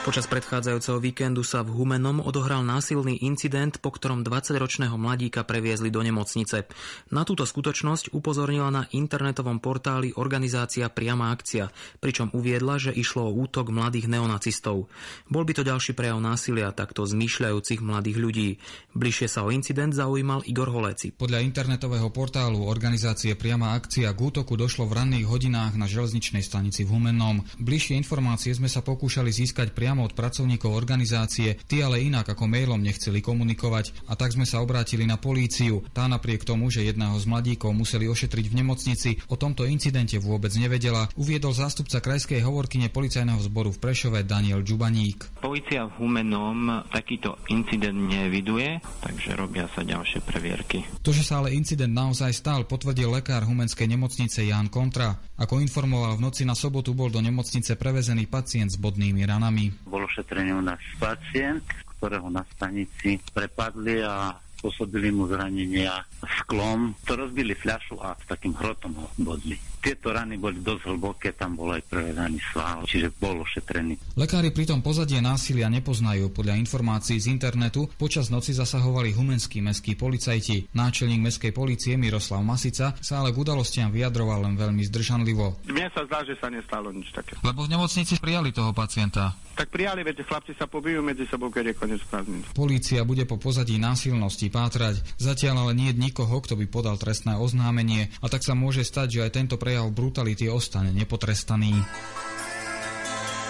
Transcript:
Počas predchádzajúceho víkendu sa v Humenom odohral násilný incident, po ktorom 20-ročného mladíka previezli do nemocnice. Na túto skutočnosť upozornila na internetovom portáli organizácia Priama akcia, pričom uviedla, že išlo o útok mladých neonacistov. Bol by to ďalší prejav násilia takto zmýšľajúcich mladých ľudí. Bližšie sa o incident zaujímal Igor Holeci. Podľa internetového portálu organizácie Priama akcia k útoku došlo v ranných hodinách na železničnej stanici v Humennom. Bližšie informácie sme sa pokúšali získať priamo priamo od pracovníkov organizácie, tí ale inak ako mailom nechceli komunikovať a tak sme sa obrátili na políciu. Tá napriek tomu, že jedného z mladíkov museli ošetriť v nemocnici, o tomto incidente vôbec nevedela, uviedol zástupca krajskej hovorkyne policajného zboru v Prešove Daniel Džubaník. Polícia v Humenom takýto incident neviduje, takže robia sa ďalšie previerky. To, že sa ale incident naozaj stal, potvrdil lekár Humenskej nemocnice Jan Kontra. Ako informoval, v noci na sobotu bol do nemocnice prevezený pacient s bodnými ranami. Bol ošetrený u nás pacient, ktorého na stanici prepadli a spôsobili mu zranenia sklom. To rozbili fľašu a s takým hrotom ho bodli. Tieto rany boli dosť hlboké, tam bol aj prevedaný sval, čiže bol ošetrený. Lekári pritom pozadie násilia nepoznajú. Podľa informácií z internetu počas noci zasahovali humenskí mestskí policajti. Náčelník mestskej policie Miroslav Masica sa ale k udalostiam vyjadroval len veľmi zdržanlivo. Mne sa zdá, že sa nestalo nič také. Lebo v nemocnici prijali toho pacienta. Tak prijali, viete, chlapci sa pobijú medzi sebou, keď je koniec prázdnin. Polícia bude po pozadí násilnosti pátrať. Zatiaľ ale nie je nikoho, kto by podal trestné oznámenie a tak sa môže stať, že aj tento prejav brutality ostane nepotrestaný.